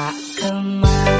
tak kemana.